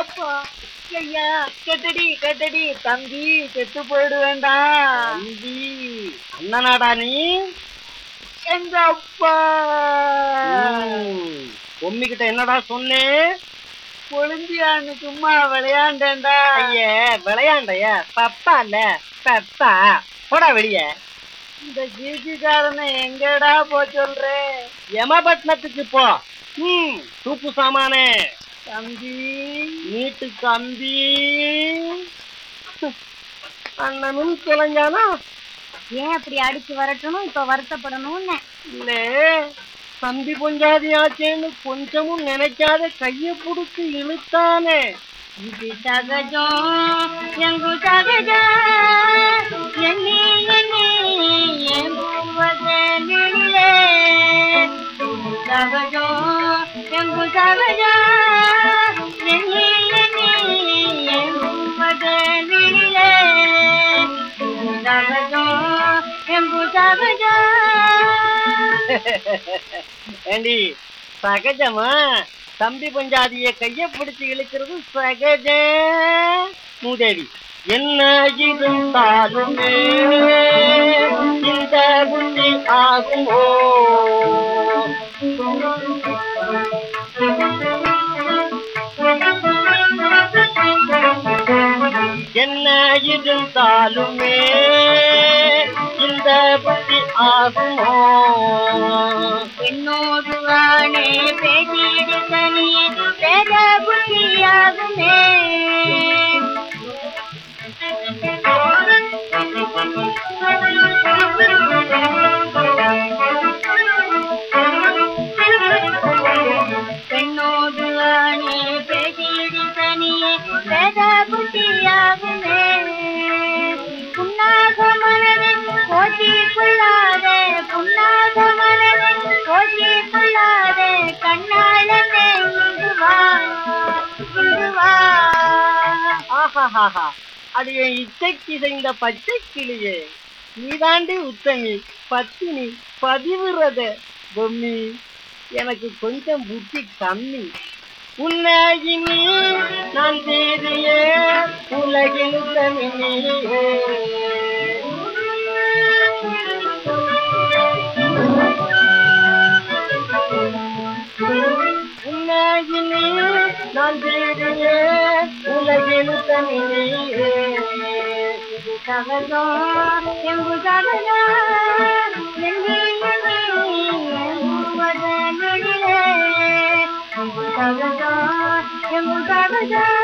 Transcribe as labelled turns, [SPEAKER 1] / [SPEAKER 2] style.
[SPEAKER 1] எப்பா? ஐயா கெட்டடி கெட்டடி தம்பி கெட்டு போயிடு வேண்டாம்
[SPEAKER 2] தம்பி அண்ணனாடா நீ?
[SPEAKER 1] எங்க அப்பா?
[SPEAKER 2] பொம்மி கிட்ட என்னடா சொன்னேன்
[SPEAKER 1] கொழுந்தியான்னு சும்மா விளையாண்டேன்டா.
[SPEAKER 2] ஐய விளையாண்டைய? பப்பா இல்ல? பப்பா போடா வெளிய.
[SPEAKER 1] இந்த ஜிஜிக்காரனை எங்கடா போ சொல்றேன்
[SPEAKER 2] யமபட்னத்துக்கு போ. ம் தூப்பு சாமானே.
[SPEAKER 1] தம்பி.
[SPEAKER 2] நீட்டு கம்பி அண்ணனும் கிளஞ்சானா
[SPEAKER 3] ஏன் அப்படி அடிச்சு வரட்டணும்? இப்ப வருத்தப்படணும்னு.
[SPEAKER 2] இல்ல தம்பி பொஞ்சாதியாச்சேன்னு கொஞ்சமும் நினைக்காத கைய புடிச்சு இழுத்தானே.
[SPEAKER 3] இது சகஜம் எங்கு சகஜம் சகஜம் எங்கு சகஜம்
[SPEAKER 2] ஏண்டி சகஜமா? தம்பி பஞ்சாதிய கைய பிடிச்சு இழுக்கிறது சகஜ. மூதேவி என்ன இருந்தாலுமே இந்த புத்தி ஆகுமோ என்ன இருந்தாலுமே இந்த புத்தி ஆகுமோ?
[SPEAKER 3] என்னோடு
[SPEAKER 2] ஆஹாஹாஹா. அது என் இச்சைக்கு செய்த பச்சை கிளியே. நீதாண்டி உத்தமி பத்தினி பதிவுறத பொம்மி. எனக்கு கொஞ்சம் புத்தி கம்மி. உன்னை நான் தேதியே உலகின் உத்தமி நீயே நான் தேதியே உலகில் உத்தமி நீயே
[SPEAKER 3] இது சகஜம் எங்கு சகஜம் எங்கு எங்குவதனிலே எங்கு சகஜம் எங்கு சகஜம்